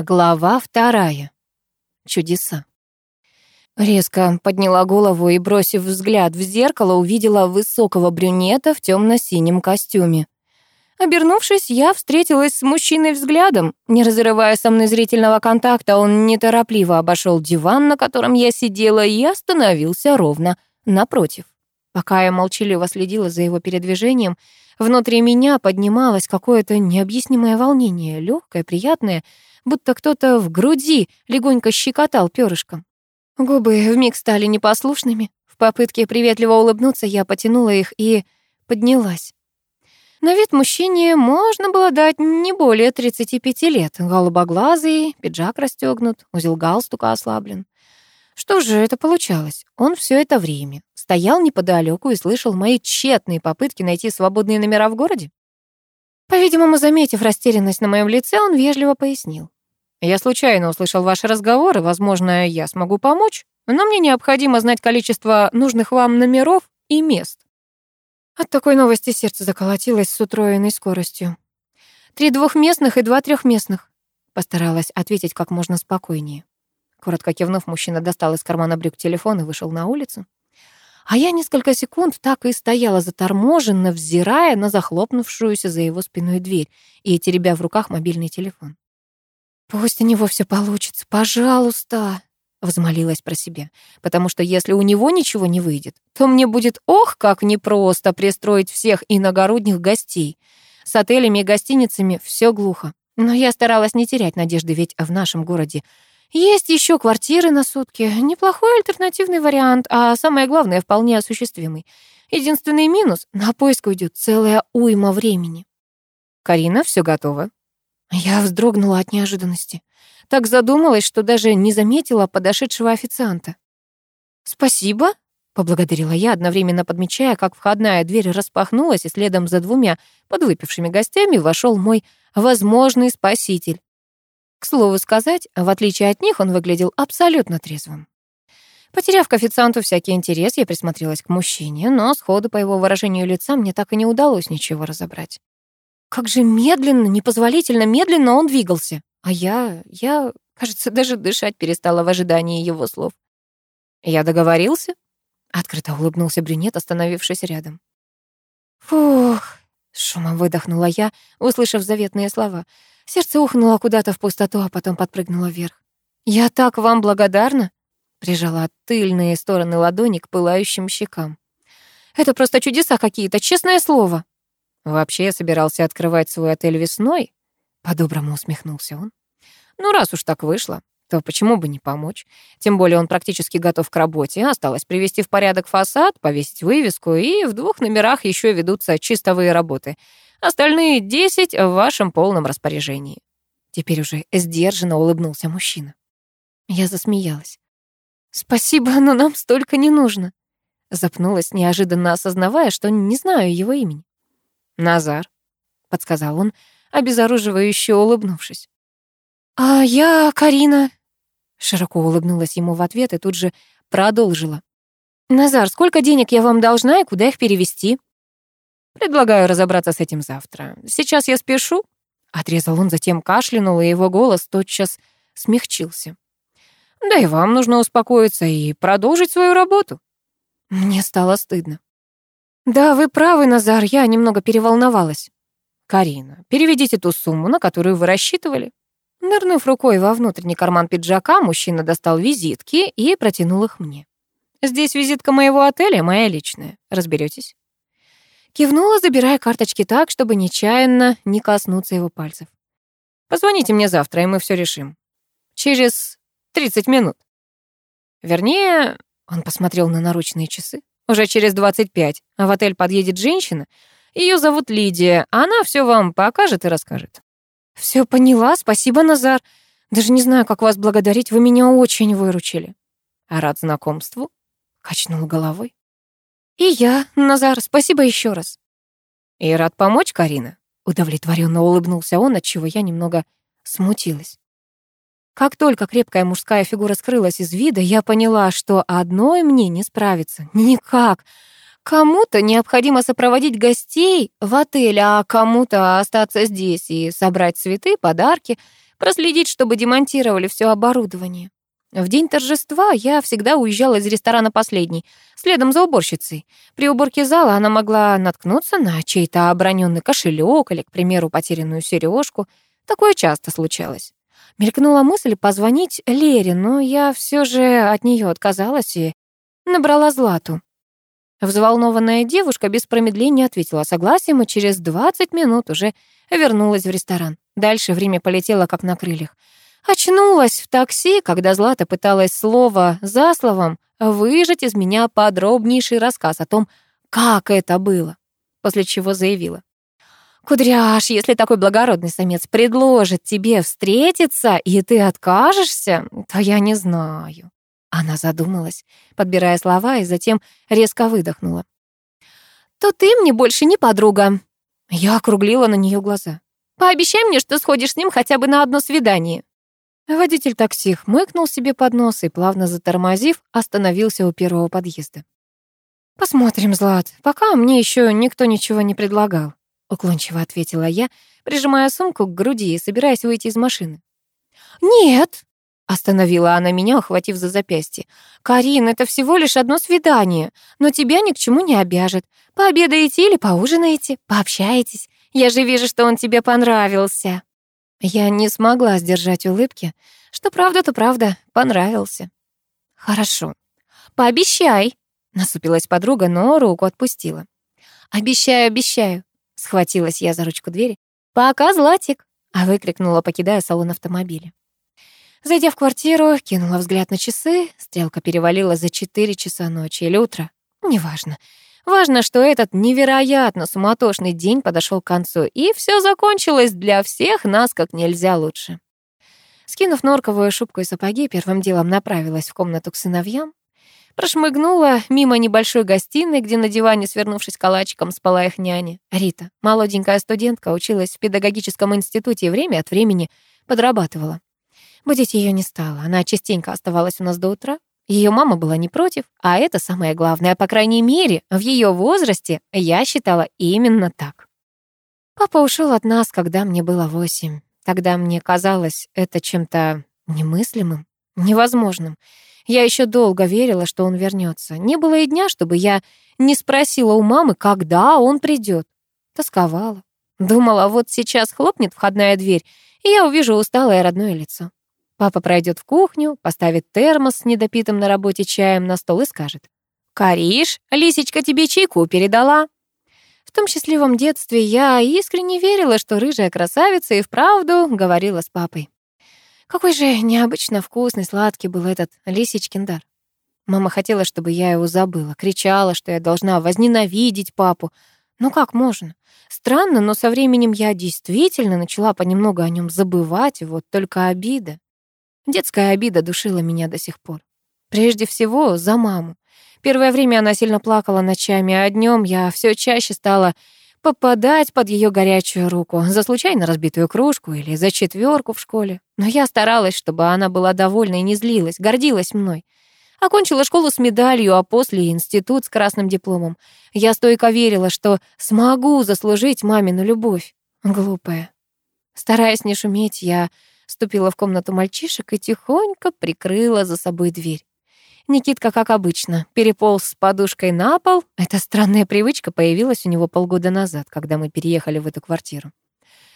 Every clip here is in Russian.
Глава вторая. Чудеса. Резко подняла голову и, бросив взгляд в зеркало, увидела высокого брюнета в темно-синем костюме. Обернувшись, я встретилась с мужчиной взглядом. Не разрывая со мной зрительного контакта, он неторопливо обошел диван, на котором я сидела, и остановился ровно напротив. Пока я молчаливо следила за его передвижением, внутри меня поднималось какое-то необъяснимое волнение, легкое, приятное, будто кто-то в груди легонько щекотал перышком. Губы вмиг стали непослушными. В попытке приветливо улыбнуться я потянула их и поднялась. На вид мужчине можно было дать не более 35 лет. Голубоглазый, пиджак расстегнут, узел галстука ослаблен. Что же это получалось? Он все это время стоял неподалеку и слышал мои тщетные попытки найти свободные номера в городе? По-видимому, заметив растерянность на моем лице, он вежливо пояснил. Я случайно услышал ваши разговоры, возможно, я смогу помочь, но мне необходимо знать количество нужных вам номеров и мест. От такой новости сердце заколотилось с утроенной скоростью. Три двухместных и два трехместных. Постаралась ответить как можно спокойнее. Коротко кивнув, мужчина достал из кармана брюк телефон и вышел на улицу. А я несколько секунд так и стояла заторможенно, взирая на захлопнувшуюся за его спиной дверь и теребя в руках мобильный телефон. «Пусть у него все получится, пожалуйста», — взмолилась про себя. «Потому что если у него ничего не выйдет, то мне будет ох, как непросто пристроить всех иногородних гостей. С отелями и гостиницами все глухо. Но я старалась не терять надежды, ведь в нашем городе есть еще квартиры на сутки. Неплохой альтернативный вариант, а самое главное, вполне осуществимый. Единственный минус — на поиск уйдет целая уйма времени». «Карина, все готово», я вздрогнула от неожиданности. Так задумалась, что даже не заметила подошедшего официанта. «Спасибо», — поблагодарила я, одновременно подмечая, как входная дверь распахнулась, и следом за двумя подвыпившими гостями вошел мой возможный спаситель. К слову сказать, в отличие от них, он выглядел абсолютно трезвым. Потеряв к официанту всякий интерес, я присмотрелась к мужчине, но сходу по его выражению лица мне так и не удалось ничего разобрать. Как же медленно, непозволительно медленно он двигался. А я, я, кажется, даже дышать перестала в ожидании его слов. «Я договорился?» — открыто улыбнулся брюнет, остановившись рядом. «Фух!» — шумом выдохнула я, услышав заветные слова. Сердце ухнуло куда-то в пустоту, а потом подпрыгнуло вверх. «Я так вам благодарна!» — прижала тыльные стороны ладони к пылающим щекам. «Это просто чудеса какие-то, честное слово!» Вообще я собирался открывать свой отель весной, по-доброму усмехнулся он. Ну, раз уж так вышло, то почему бы не помочь? Тем более он практически готов к работе. Осталось привести в порядок фасад, повесить вывеску, и в двух номерах еще ведутся чистовые работы. Остальные десять в вашем полном распоряжении. Теперь уже сдержанно улыбнулся мужчина. Я засмеялась. «Спасибо, но нам столько не нужно». Запнулась, неожиданно осознавая, что не знаю его имени. «Назар», — подсказал он, обезоруживающе улыбнувшись. «А я Карина», — широко улыбнулась ему в ответ и тут же продолжила. «Назар, сколько денег я вам должна и куда их перевести?» «Предлагаю разобраться с этим завтра. Сейчас я спешу», — отрезал он, затем кашлянул, и его голос тотчас смягчился. «Да и вам нужно успокоиться и продолжить свою работу». Мне стало стыдно. «Да, вы правы, Назар, я немного переволновалась». «Карина, переведите ту сумму, на которую вы рассчитывали». Нырнув рукой во внутренний карман пиджака, мужчина достал визитки и протянул их мне. «Здесь визитка моего отеля, моя личная. Разберетесь?» Кивнула, забирая карточки так, чтобы нечаянно не коснуться его пальцев. «Позвоните мне завтра, и мы все решим. Через 30 минут». Вернее, он посмотрел на наручные часы. Уже через 25 в отель подъедет женщина. Ее зовут Лидия. Она все вам покажет и расскажет. Все поняла, спасибо, Назар. Даже не знаю, как вас благодарить, вы меня очень выручили. А рад знакомству? Качнул головой. И я, Назар, спасибо еще раз. И рад помочь, Карина. Удовлетворенно улыбнулся он, от чего я немного смутилась. Как только крепкая мужская фигура скрылась из вида, я поняла, что одной мне не справиться. Никак. Кому-то необходимо сопроводить гостей в отель, а кому-то остаться здесь и собрать цветы, подарки. проследить, чтобы демонтировали все оборудование. В день торжества я всегда уезжала из ресторана последней, следом за уборщицей. При уборке зала она могла наткнуться на чей-то оброненный кошелек или, к примеру, потерянную сережку. Такое часто случалось. Мелькнула мысль позвонить Лере, но я все же от нее отказалась и набрала Злату. Взволнованная девушка без промедления ответила согласием и через 20 минут уже вернулась в ресторан. Дальше время полетело как на крыльях. Очнулась в такси, когда Злата пыталась слово за словом выжать из меня подробнейший рассказ о том, как это было, после чего заявила. «Кудряш, если такой благородный самец предложит тебе встретиться, и ты откажешься, то я не знаю». Она задумалась, подбирая слова, и затем резко выдохнула. «То ты мне больше не подруга». Я округлила на нее глаза. «Пообещай мне, что сходишь с ним хотя бы на одно свидание». Водитель такси хмыкнул себе под нос и, плавно затормозив, остановился у первого подъезда. «Посмотрим, Злат, пока мне еще никто ничего не предлагал», уклончиво ответила я, прижимая сумку к груди и собираясь выйти из машины. «Нет!» — остановила она меня, охватив за запястье. «Карин, это всего лишь одно свидание, но тебя ни к чему не обяжет. Пообедаете или поужинаете, пообщаетесь. Я же вижу, что он тебе понравился». Я не смогла сдержать улыбки. Что правда, то правда, понравился. Хорошо. Пообещай, насупилась подруга, но руку отпустила. Обещаю, обещаю, схватилась я за ручку двери. Пока, Златик, а выкрикнула, покидая салон автомобиля. Зайдя в квартиру, кинула взгляд на часы, стрелка перевалила за четыре часа ночи или утра, неважно. Важно, что этот невероятно суматошный день подошел к концу, и все закончилось для всех нас как нельзя лучше. Скинув норковую шубку и сапоги, первым делом направилась в комнату к сыновьям. Прошмыгнула мимо небольшой гостиной, где на диване, свернувшись калачиком, спала их няня. Рита, молоденькая студентка, училась в педагогическом институте и время от времени подрабатывала. Будить ее не стало, она частенько оставалась у нас до утра, ее мама была не против, а это самое главное, по крайней мере, в ее возрасте я считала именно так. Папа ушел от нас, когда мне было восемь. Тогда мне казалось это чем-то немыслимым, невозможным. Я еще долго верила, что он вернется. Не было и дня, чтобы я не спросила у мамы, когда он придет. Тосковала. Думала, вот сейчас хлопнет входная дверь, и я увижу усталое родное лицо. Папа пройдет в кухню, поставит термос с недопитым на работе чаем на стол и скажет. «Кариш, Лисичка тебе чайку передала». В том счастливом детстве я искренне верила, что рыжая красавица и вправду говорила с папой. Какой же необычно вкусный, сладкий был этот Лисичкин дар. Мама хотела, чтобы я его забыла, кричала, что я должна возненавидеть папу. Ну как можно? Странно, но со временем я действительно начала понемногу о нем забывать, вот только обида. Детская обида душила меня до сих пор. Прежде всего, за маму. Первое время она сильно плакала ночами, а днем я все чаще стала попадать под ее горячую руку за случайно разбитую кружку или за четверку в школе. Но я старалась, чтобы она была довольна и не злилась, гордилась мной. Окончила школу с медалью, а после институт с красным дипломом. Я стойко верила, что смогу заслужить мамину любовь. Глупая. Стараясь не шуметь, я Ступила в комнату мальчишек и тихонько прикрыла за собой дверь. Никитка, как обычно, переполз с подушкой на пол. Эта странная привычка появилась у него полгода назад, когда мы переехали в эту квартиру.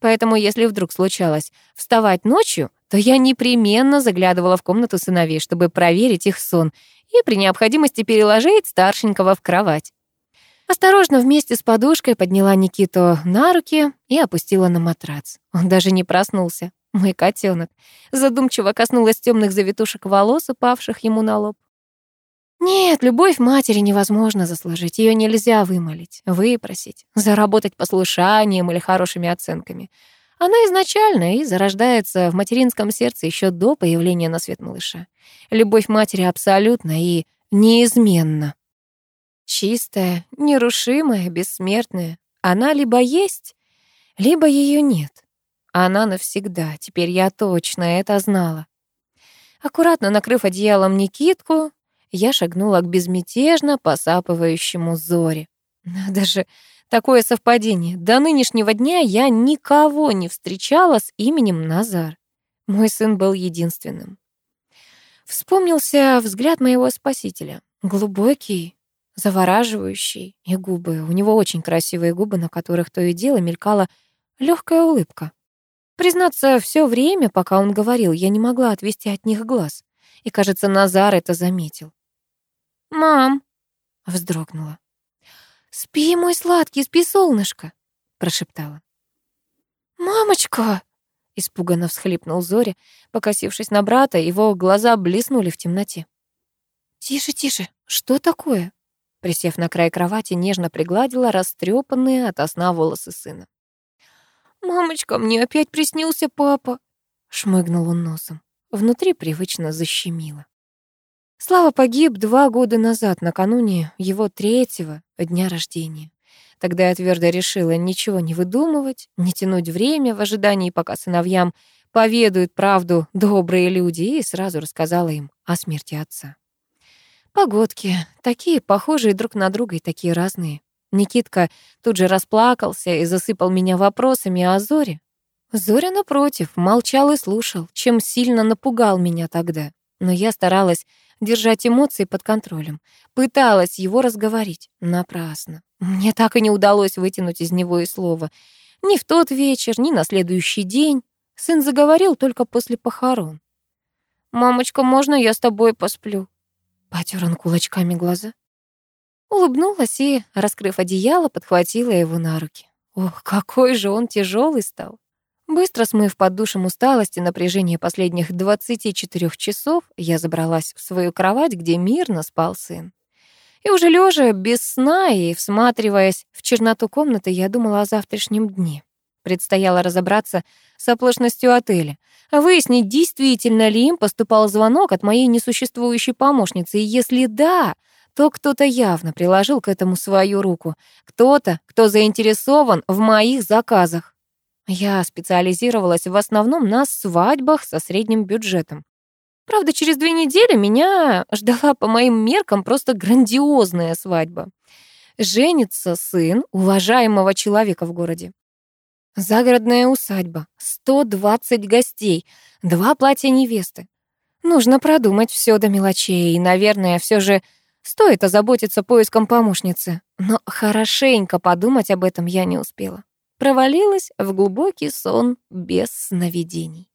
Поэтому, если вдруг случалось вставать ночью, то я непременно заглядывала в комнату сыновей, чтобы проверить их сон и при необходимости переложить старшенького в кровать. Осторожно вместе с подушкой подняла Никиту на руки и опустила на матрац. Он даже не проснулся мой котенок. Задумчиво коснулась темных завитушек волос, упавших ему на лоб. Нет, любовь матери невозможно заслужить, ее нельзя вымолить, выпросить, заработать послушанием или хорошими оценками. Она изначально и зарождается в материнском сердце еще до появления на свет малыша. Любовь матери абсолютна и неизменна. Чистая, нерушимая, бессмертная. Она либо есть, либо ее нет. Она навсегда, теперь я точно это знала. Аккуратно накрыв одеялом Никитку, я шагнула к безмятежно посапывающему Зоре. Надо же, такое совпадение. До нынешнего дня я никого не встречала с именем Назар. Мой сын был единственным. Вспомнился взгляд моего спасителя. Глубокий, завораживающий, и губы. У него очень красивые губы, на которых то и дело мелькала легкая улыбка. Признаться, все время, пока он говорил, я не могла отвести от них глаз. И, кажется, Назар это заметил. «Мам!» — вздрогнула. «Спи, мой сладкий, спи, солнышко!» — прошептала. «Мамочка!» — испуганно всхлипнул Зоря, покосившись на брата, его глаза блеснули в темноте. «Тише, тише, что такое?» Присев на край кровати, нежно пригладила растрепанные от сна волосы сына. «Мамочка, мне опять приснился папа!» — шмыгнул он носом. Внутри привычно защемило. Слава погиб два года назад, накануне его третьего дня рождения. Тогда я твердо решила ничего не выдумывать, не тянуть время в ожидании, пока сыновьям поведают правду добрые люди, и сразу рассказала им о смерти отца. Погодки, такие похожие друг на друга и такие разные. Никитка тут же расплакался и засыпал меня вопросами о Зоре. Зоря, напротив, молчал и слушал, чем сильно напугал меня тогда. Но я старалась держать эмоции под контролем. Пыталась его разговорить. Напрасно. Мне так и не удалось вытянуть из него и слова. Ни в тот вечер, ни на следующий день. Сын заговорил только после похорон. «Мамочка, можно я с тобой посплю?» Потер он кулачками глаза. Улыбнулась и, раскрыв одеяло, подхватила его на руки. Ох, какой же он тяжелый стал. Быстро смыв под душем усталость и напряжение последних 24 часов, я забралась в свою кровать, где мирно спал сын. И уже лежа без сна и всматриваясь в черноту комнаты, я думала о завтрашнем дне. Предстояло разобраться с оплошностью отеля, выяснить, действительно ли им поступал звонок от моей несуществующей помощницы, и если да, то кто-то явно приложил к этому свою руку, кто-то, кто заинтересован в моих заказах. Я специализировалась в основном на свадьбах со средним бюджетом. Правда, через две недели меня ждала по моим меркам просто грандиозная свадьба. Женится сын уважаемого человека в городе. Загородная усадьба, 120 гостей, два платья невесты. Нужно продумать все до мелочей, и, наверное, все же стоит озаботиться поиском помощницы. Но хорошенько подумать об этом я не успела провалилась в глубокий сон без сновидений.